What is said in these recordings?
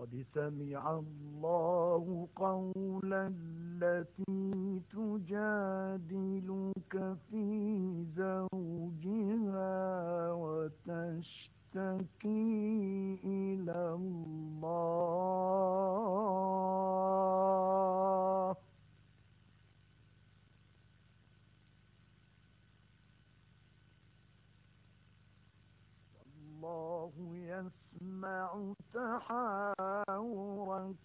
قد سمع الله قول التي تجادلك في زوجها وتشتكي إلى الله. أسمع تحاوركما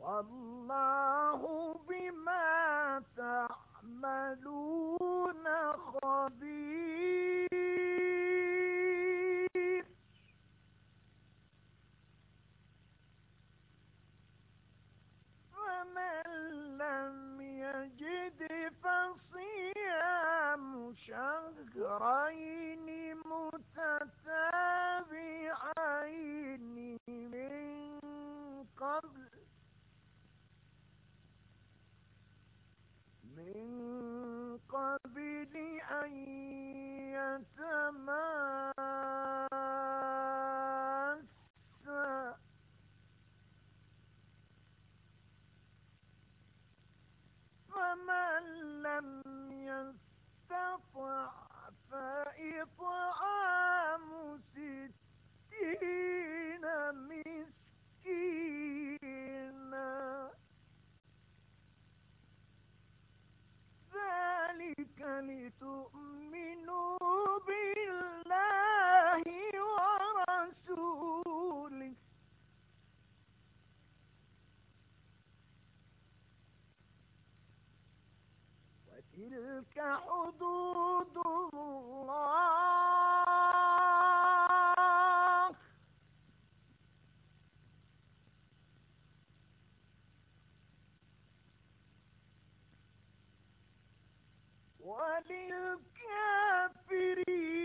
والله بما تعملون استطع فإطعام ستين مسكينا. ذلك لتؤمنوا بالله. وتلك حدود الله. وللكافرين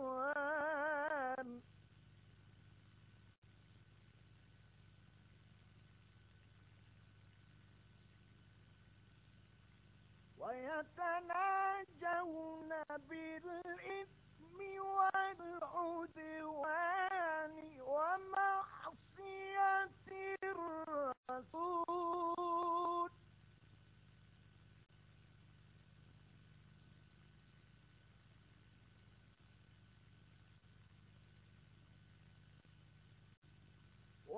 والعدوان ويتناجون بالإثم والعدوان ومعصية الرسول.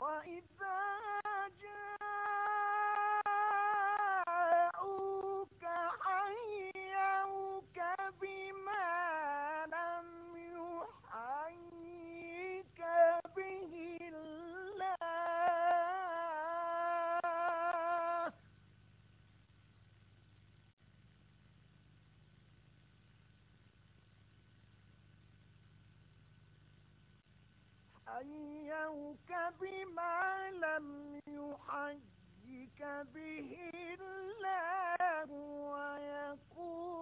وإذا جاءوك حيوك بما لم يحيك به الله بما لم يحجك به الله ويقول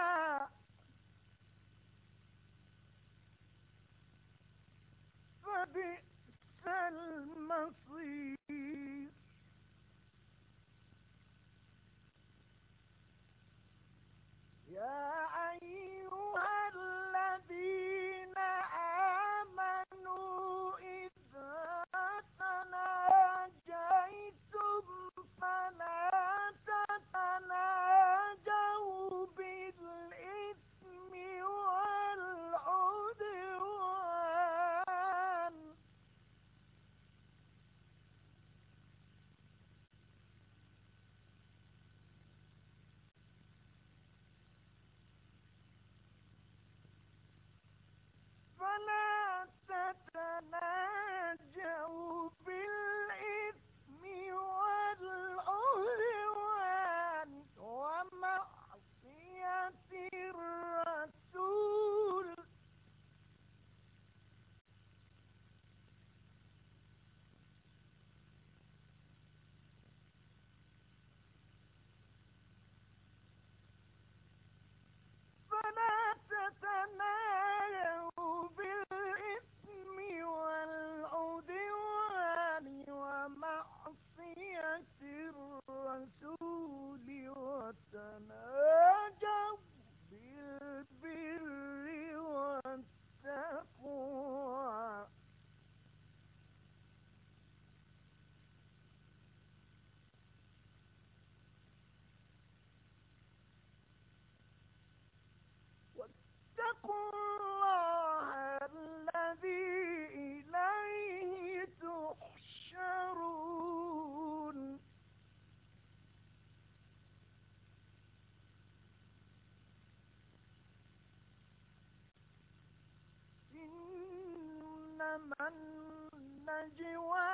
وجوه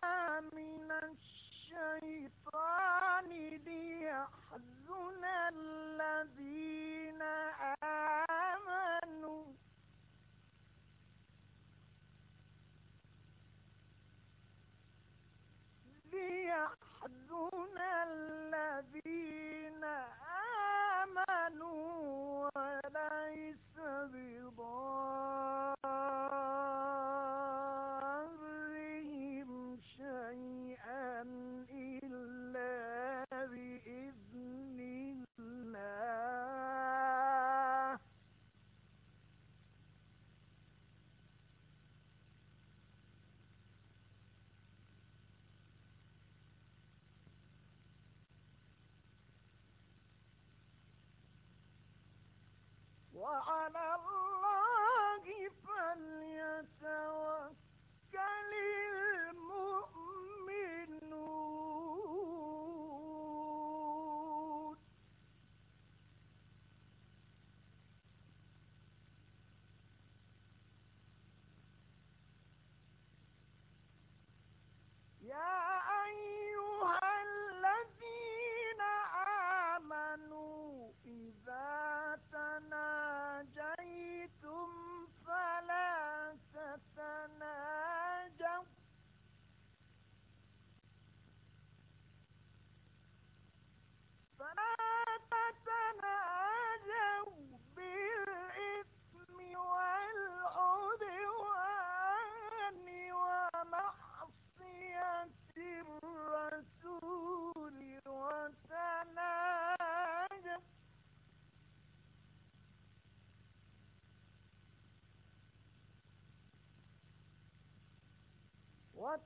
I,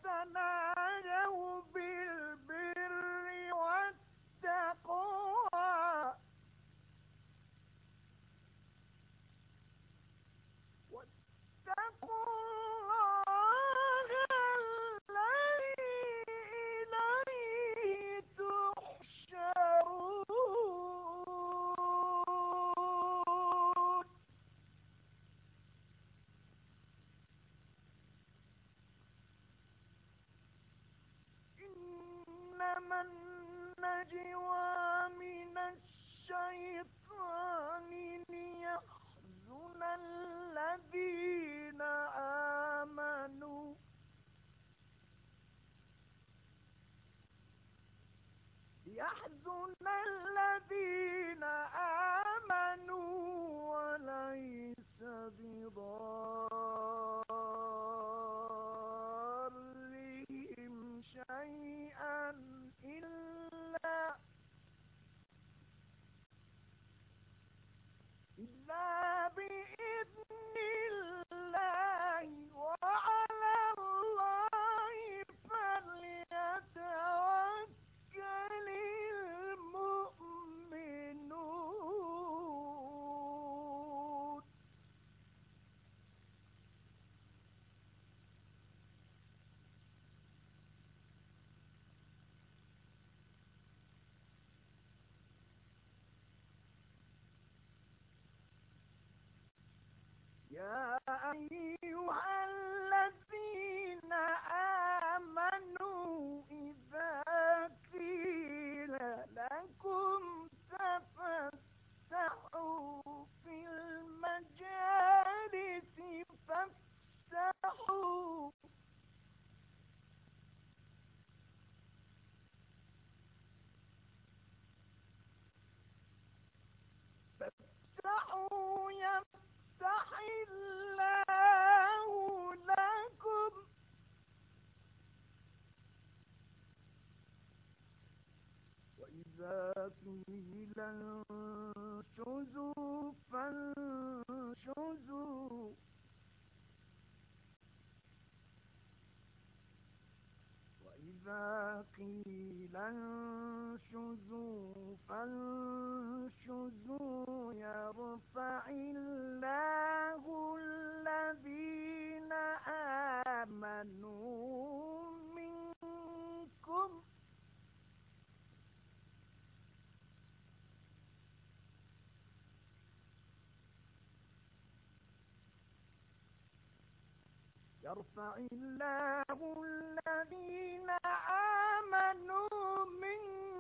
ತನ يا أيها الذين آمنوا إذا قيل لكم تفسحوا في المجالس فافسحوا فافسحوا يفسح فانشزوا. وإذا قيل انشزوا فانشزوا يرفع الله الذين آمنوا منكم يرفع الله الذين آمنوا منكم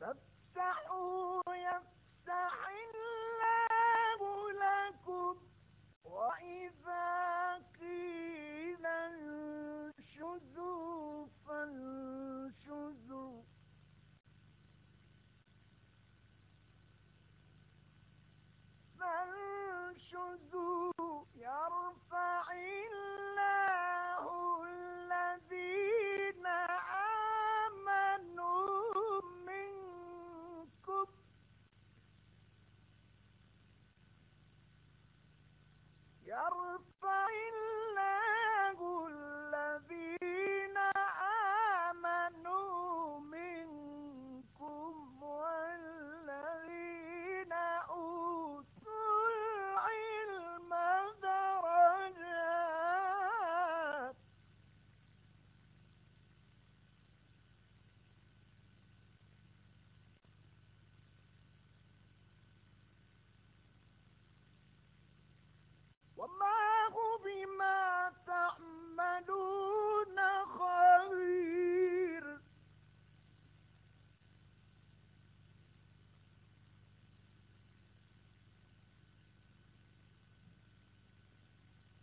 فافسحوا يفسح الله لكم وإذا قيل يرفع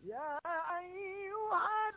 يا أيها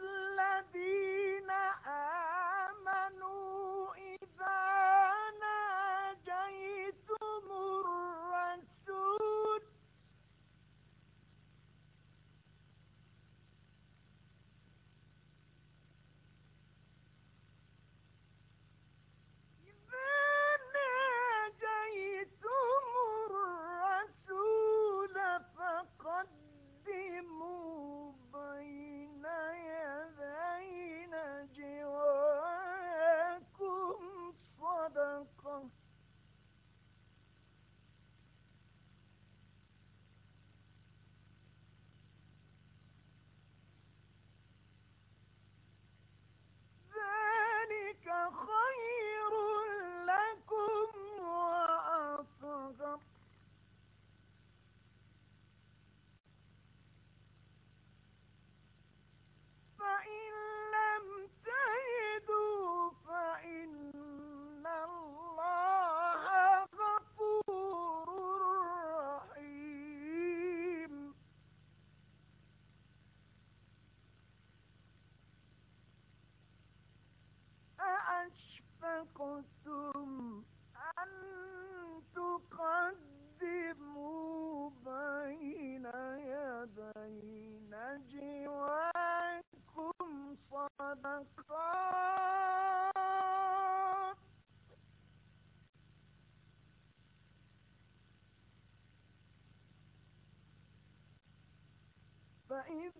Ibrahim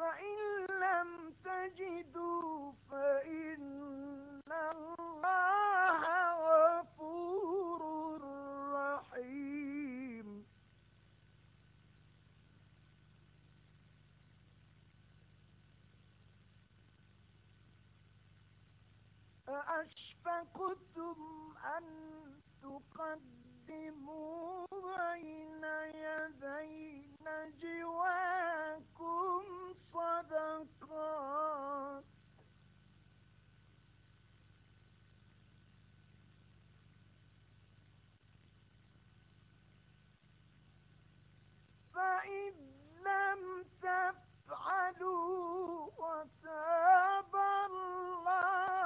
فإن لم تجدوا فإن الله غفور رحيم. أأشفقتم أن تقدموا بين يدي نجواكم صدقات. فإن لم تفعلوا وتاب الله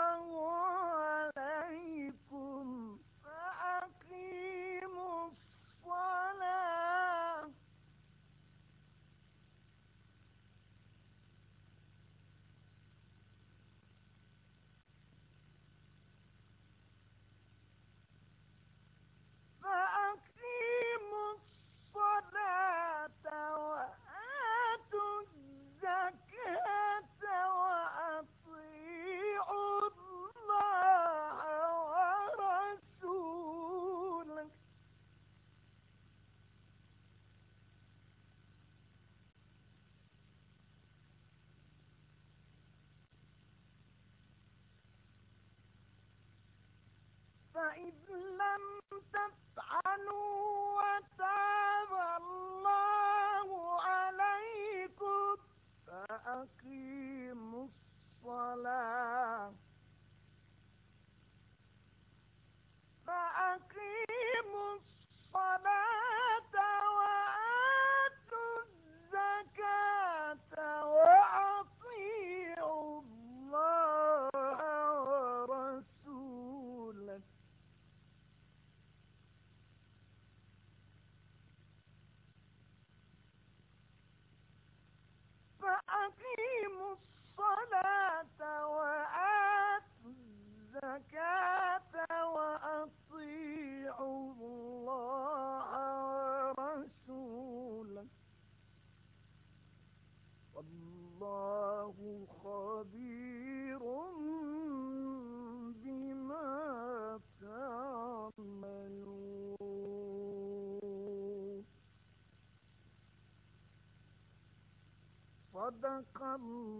صدق الله.